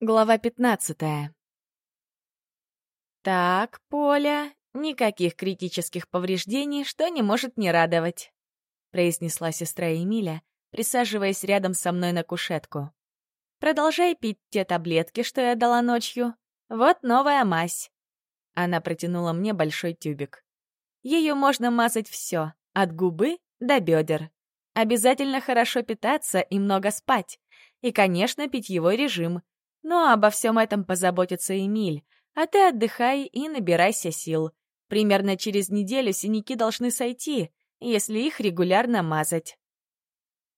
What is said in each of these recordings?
Глава пятнадцатая. Так, Поля, никаких критических повреждений, что не может не радовать, произнесла сестра Эмиля, присаживаясь рядом со мной на кушетку. Продолжай пить те таблетки, что я дала ночью. Вот новая мазь. Она протянула мне большой тюбик. Ее можно мазать все, от губы до бедер. Обязательно хорошо питаться и много спать. И, конечно, питьевой режим — но обо всем этом позаботится Эмиль, а ты отдыхай и набирайся сил. Примерно через неделю синяки должны сойти, если их регулярно мазать.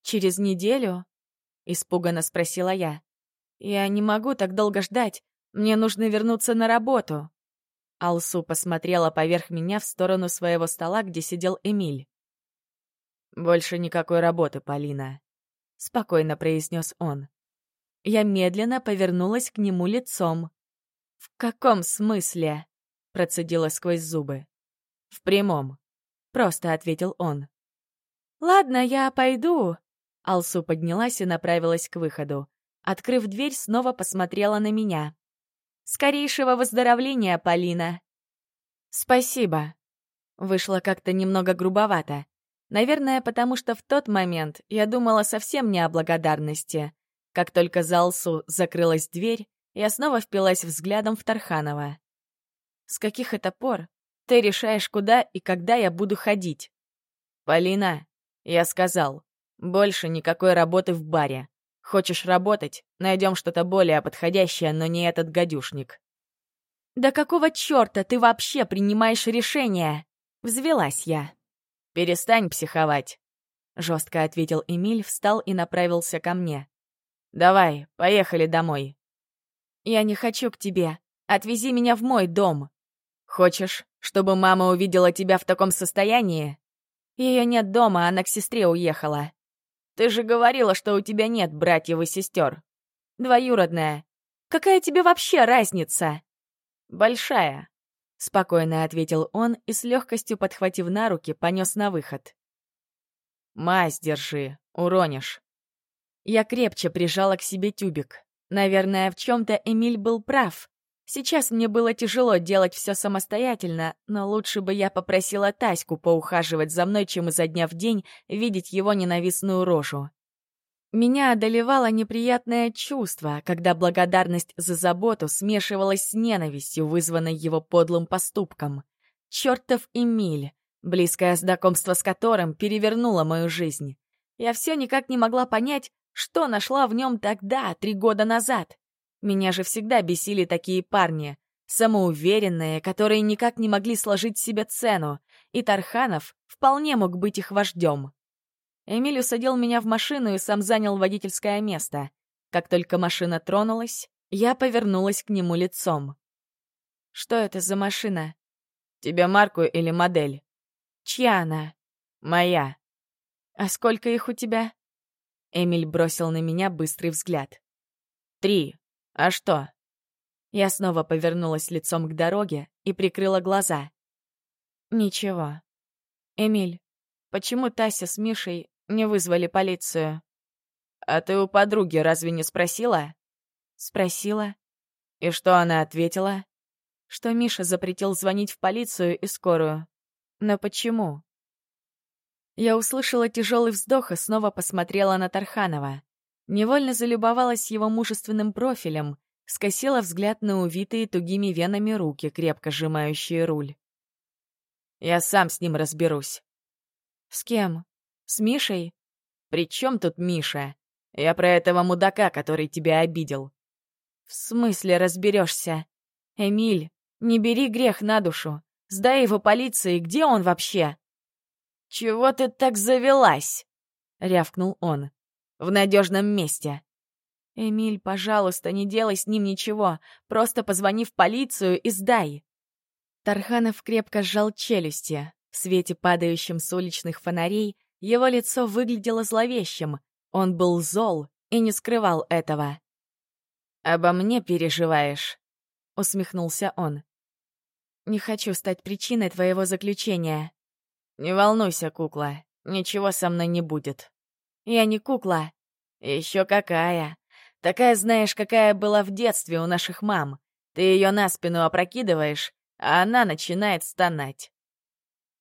«Через неделю?» — испуганно спросила я. «Я не могу так долго ждать. Мне нужно вернуться на работу». Алсу посмотрела поверх меня в сторону своего стола, где сидел Эмиль. «Больше никакой работы, Полина», — спокойно произнес он. Я медленно повернулась к нему лицом. «В каком смысле?» — процедила сквозь зубы. «В прямом», — просто ответил он. «Ладно, я пойду». Алсу поднялась и направилась к выходу. Открыв дверь, снова посмотрела на меня. «Скорейшего выздоровления, Полина!» «Спасибо». Вышло как-то немного грубовато. Наверное, потому что в тот момент я думала совсем не о благодарности. Как только за Алсу закрылась дверь, я снова впилась взглядом в Тарханова. «С каких это пор ты решаешь, куда и когда я буду ходить?» «Полина», — я сказал, — «больше никакой работы в баре. Хочешь работать? Найдем что-то более подходящее, но не этот гадюшник». «Да какого черта ты вообще принимаешь решение?» — взвелась я. «Перестань психовать», — жестко ответил Эмиль, встал и направился ко мне. Давай, поехали домой. Я не хочу к тебе. Отвези меня в мой дом. Хочешь, чтобы мама увидела тебя в таком состоянии? Ее нет дома, она к сестре уехала. Ты же говорила, что у тебя нет братьев и сестер. Двоюродная. Какая тебе вообще разница? Большая. Спокойно ответил он и с легкостью подхватив на руки, понес на выход. «Мазь держи, уронишь». Я крепче прижала к себе тюбик. Наверное, в чем-то Эмиль был прав. Сейчас мне было тяжело делать все самостоятельно, но лучше бы я попросила Таську поухаживать за мной, чем изо дня в день видеть его ненавистную рожу. Меня одолевало неприятное чувство, когда благодарность за заботу смешивалась с ненавистью, вызванной его подлым поступком. Чертов Эмиль, близкое знакомство с которым перевернуло мою жизнь. Я все никак не могла понять, что нашла в нем тогда, три года назад? Меня же всегда бесили такие парни, самоуверенные, которые никак не могли сложить себе цену, и Тарханов вполне мог быть их вождем. Эмиль усадил меня в машину и сам занял водительское место. Как только машина тронулась, я повернулась к нему лицом. «Что это за машина?» «Тебе марку или модель?» «Чья она?» «Моя». «А сколько их у тебя?» Эмиль бросил на меня быстрый взгляд. «Три. А что?» Я снова повернулась лицом к дороге и прикрыла глаза. «Ничего. Эмиль, почему Тася с Мишей не вызвали полицию?» «А ты у подруги разве не спросила?» «Спросила». «И что она ответила?» «Что Миша запретил звонить в полицию и скорую. Но почему?» Я услышала тяжелый вздох и снова посмотрела на Тарханова. Невольно залюбовалась его мужественным профилем, скосила взгляд на увитые тугими венами руки, крепко сжимающие руль. «Я сам с ним разберусь». «С кем? С Мишей?» «При чем тут Миша? Я про этого мудака, который тебя обидел». «В смысле разберешься? Эмиль, не бери грех на душу. Сдай его полиции, где он вообще?» «Чего ты так завелась?» — рявкнул он. «В надежном месте». «Эмиль, пожалуйста, не делай с ним ничего. Просто позвони в полицию и сдай». Тарханов крепко сжал челюсти. В свете падающем с уличных фонарей его лицо выглядело зловещим. Он был зол и не скрывал этого. «Обо мне переживаешь?» — усмехнулся он. «Не хочу стать причиной твоего заключения», «Не волнуйся, кукла, ничего со мной не будет». «Я не кукла». «Еще какая. Такая, знаешь, какая была в детстве у наших мам. Ты ее на спину опрокидываешь, а она начинает стонать.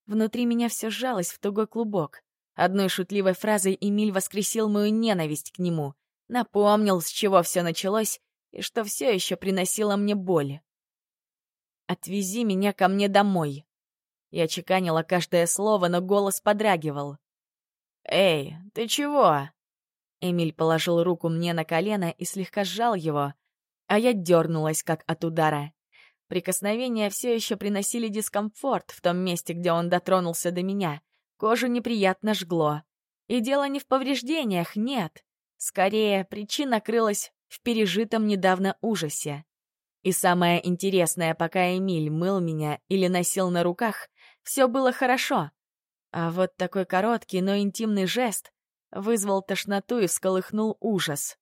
Внутри меня все сжалось в тугой клубок. Одной шутливой фразой Эмиль воскресил мою ненависть к нему, напомнил, с чего все началось и что все еще приносило мне боль. «Отвези меня ко мне домой». Я чеканила каждое слово, но голос подрагивал. «Эй, ты чего?» Эмиль положил руку мне на колено и слегка сжал его, а я дернулась, как от удара. Прикосновения все еще приносили дискомфорт в том месте, где он дотронулся до меня. Кожу неприятно жгло. И дело не в повреждениях, нет. Скорее, причина крылась в пережитом недавно ужасе. И самое интересное, пока Эмиль мыл меня или носил на руках, все было хорошо. А вот такой короткий, но интимный жест вызвал тошноту и всколыхнул ужас.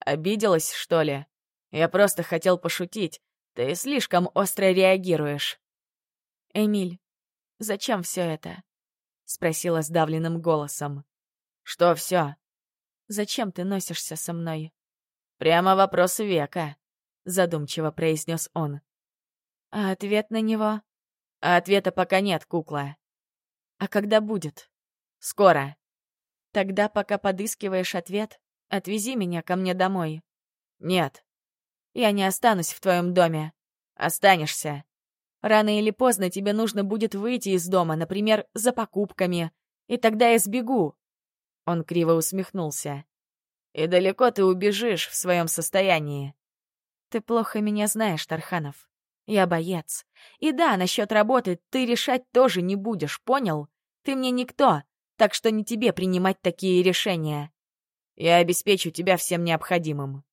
«Обиделась, что ли? Я просто хотел пошутить. Ты слишком остро реагируешь». «Эмиль, зачем все это?» — спросила сдавленным голосом. «Что все?» «Зачем ты носишься со мной?» «Прямо вопрос века», — задумчиво произнес он. «А ответ на него?» «А ответа пока нет, кукла». «А когда будет?» «Скоро». «Тогда, пока подыскиваешь ответ, отвези меня ко мне домой». «Нет». «Я не останусь в твоем доме». «Останешься». «Рано или поздно тебе нужно будет выйти из дома, например, за покупками, и тогда я сбегу». Он криво усмехнулся. И далеко ты убежишь в своем состоянии. Ты плохо меня знаешь, Тарханов. Я боец. И да, насчет работы ты решать тоже не будешь, понял? Ты мне никто, так что не тебе принимать такие решения. Я обеспечу тебя всем необходимым.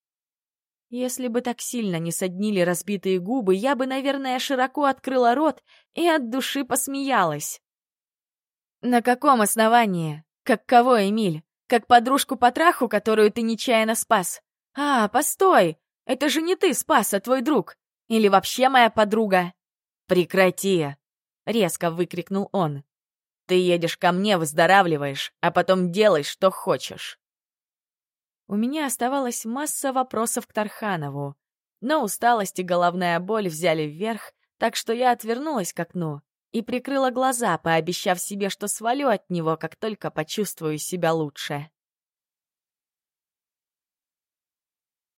Если бы так сильно не соднили разбитые губы, я бы, наверное, широко открыла рот и от души посмеялась. На каком основании? Как кого, Эмиль? Как подружку по траху, которую ты нечаянно спас. А, постой! Это же не ты спас, а твой друг. Или вообще моя подруга. Прекрати! Резко выкрикнул он. Ты едешь ко мне, выздоравливаешь, а потом делай, что хочешь. У меня оставалась масса вопросов к Тарханову, но усталость и головная боль взяли вверх, так что я отвернулась к окну и прикрыла глаза, пообещав себе, что свалю от него, как только почувствую себя лучше.